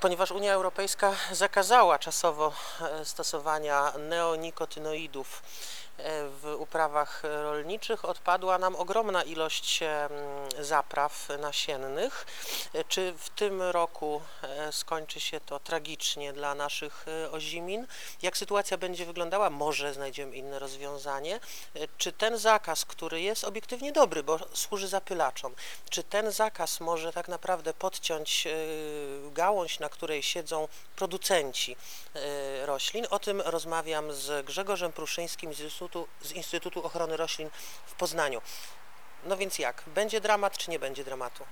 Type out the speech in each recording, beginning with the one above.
Ponieważ Unia Europejska zakazała czasowo e, stosowania neonikotynoidów w uprawach rolniczych, odpadła nam ogromna ilość zapraw nasiennych. E, Czy w tym roku e, skończy się to tragicznie dla naszych e, ozimin? Jak sytuacja będzie wyglądała? Może znajdziemy inne rozwiązanie. E, Czy ten zakaz, który jest obiektywnie dobry, bo służy zapylaczom, czy ten zakaz może tak naprawdę podciąć e, gałąź, na której siedzą producenci e, roślin? O tym rozmawiam z Grzegorzem Pruszyńskim z Instytutu, z Instytutu Ochrony Roślin w Poznaniu. No więc jak? Będzie dramat, czy nie będzie dramatu?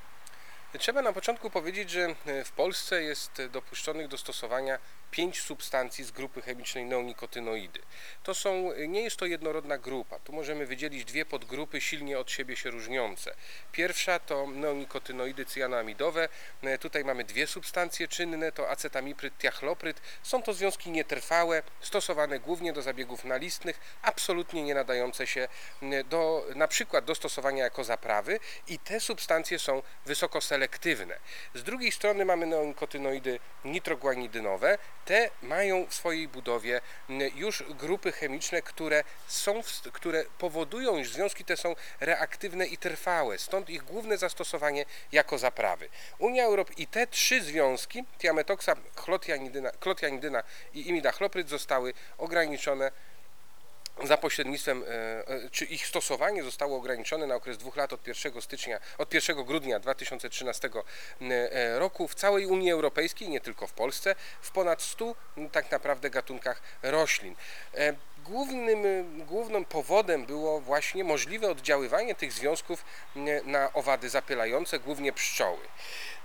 Trzeba na początku powiedzieć, że e, w Polsce jest dopuszczonych do stosowania pięć substancji z grupy chemicznej neonikotynoidy. To są, nie jest to jednorodna grupa. Tu możemy wydzielić dwie podgrupy silnie od siebie się różniące. Pierwsza to neonikotynoidy cyjanoamidowe. E, Tutaj mamy dwie substancje czynne, to acetamipryd, tiachlopryd. Są to związki nietrwałe, stosowane głównie do zabiegów nalistnych, absolutnie nie nadające się do, na przykład do stosowania jako zaprawy i te substancje są wysoko selektywne. Z drugiej strony mamy neonikotynoidy nitroguanidynowe. Te mają w swojej budowie m, już grupy chemiczne, które, są, które powodują, iż związki te są reaktywne i trwałe. Stąd ich główne zastosowanie jako zaprawy. Unia Europejska i te trzy związki, tiametoksa, chlotianidyna, klotianidyna i imidachlopryd zostały ograniczone za pośrednictwem, e, e, czy ich stosowanie zostało ograniczone na okres dwóch lat od 1 stycznia, od 1 grudnia 2013 e, roku w całej Unii Europejskiej, nie tylko w Polsce, w ponad 100 m, tak naprawdę gatunkach roślin. Głównym, głównym powodem było właśnie możliwe oddziaływanie tych związków m, na owady zapylające, głównie pszczoły.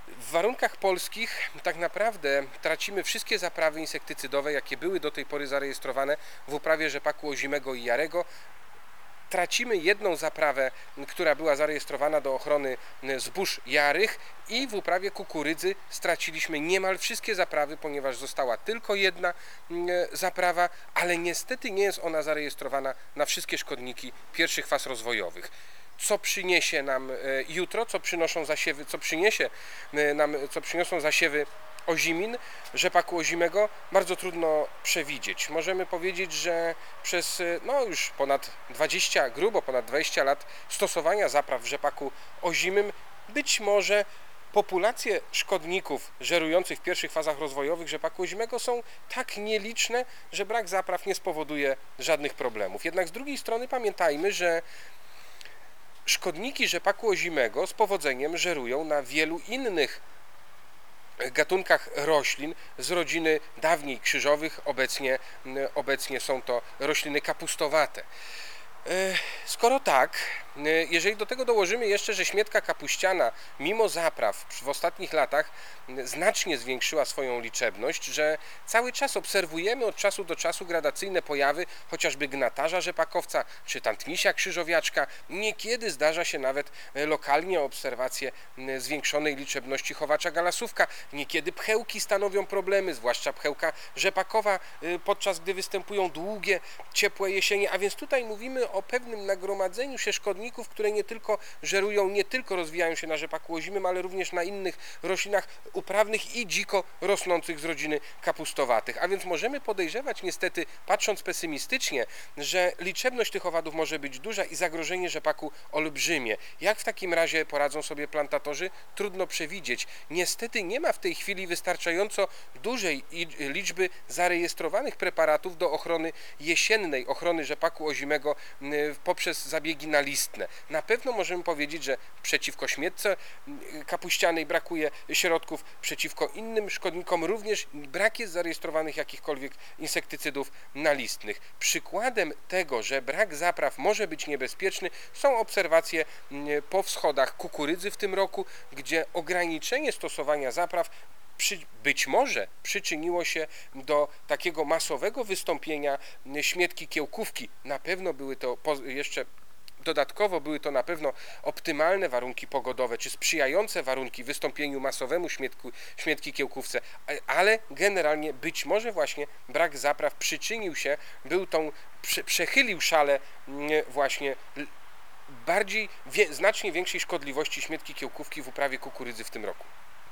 W warunkach polskich tak naprawdę tracimy wszystkie zaprawy insektycydowe, jakie były do tej pory zarejestrowane w uprawie rzepaku ozimego i jarego. Tracimy jedną zaprawę, która była zarejestrowana do ochrony zbóż jarych i w uprawie kukurydzy straciliśmy niemal wszystkie zaprawy, ponieważ została tylko jedna mm, zaprawa, ale niestety nie jest ona zarejestrowana na wszystkie szkodniki pierwszych faz rozwojowych. Co przyniesie nam e, jutro, co przynoszą zasiewy, co przyniesie e, nam, co przyniosą zasiewy ozimin, rzepaku ozimego, bardzo trudno przewidzieć. Możemy powiedzieć, że przez e, no już ponad 20, grubo ponad 20 lat stosowania zapraw w rzepaku ozimym być może populacje szkodników żerujących w pierwszych fazach rozwojowych rzepaku ozimego są tak nieliczne, że brak zapraw nie spowoduje żadnych problemów. Jednak z drugiej strony pamiętajmy, że szkodniki rzepaku ozimego z powodzeniem żerują na wielu innych gatunkach roślin z rodziny dawniej krzyżowych, obecnie, obecnie są to rośliny kapustowate. E, Skoro tak, e, jeżeli do tego dołożymy jeszcze, że śmietka kapuściana mimo zapraw w ostatnich latach znacznie zwiększyła swoją liczebność, że cały czas obserwujemy od czasu do czasu gradacyjne pojawy chociażby gnatarza rzepakowca czy tantmisia krzyżowiaczka, niekiedy zdarza się nawet e, lokalnie obserwacje zwiększonej liczebności chowacza galasówka, niekiedy pchełki stanowią problemy, zwłaszcza pchełka rzepakowa, podczas gdy występują długie, ciepłe jesienie, a więc tutaj mówimy o pewnym nagromadzeniu się szkodników, które nie tylko żerują, nie tylko rozwijają się na rzepaku ozimym, ale również na innych roślinach uprawnych i dziko rosnących z rodziny kapustowatych. A więc możemy podejrzewać niestety, patrząc pesymistycznie, że liczebność tych owadów może być duża i zagrożenie rzepaku olbrzymie. Jak w takim razie poradzą sobie plantatorzy? Trudno przewidzieć. Niestety nie ma w tej chwili wystarczająco dużej liczby zarejestrowanych preparatów do ochrony jesiennej, ochrony rzepaku ozimego poprzez zabiegi nalistne. Na pewno możemy powiedzieć, że przeciwko śmietce m, kapuścianej brakuje środków, przeciwko innym szkodnikom również brak jest zarejestrowanych jakichkolwiek insektycydów nalistnych. Przykładem tego, że brak zapraw może być niebezpieczny są obserwacje m, po wschodach kukurydzy w tym roku, gdzie ograniczenie stosowania zapraw przy, być może przyczyniło się do takiego masowego wystąpienia śmietki kiełkówki. Na pewno były to jeszcze Dodatkowo były to na pewno optymalne warunki pogodowe, czy sprzyjające warunki wystąpieniu masowemu śmietku, śmietki kiełkówce, ale generalnie być może właśnie brak zapraw przyczynił się, był tą, prze, przechylił szale właśnie bardziej, znacznie większej szkodliwości śmietki kiełkówki w uprawie kukurydzy w tym roku.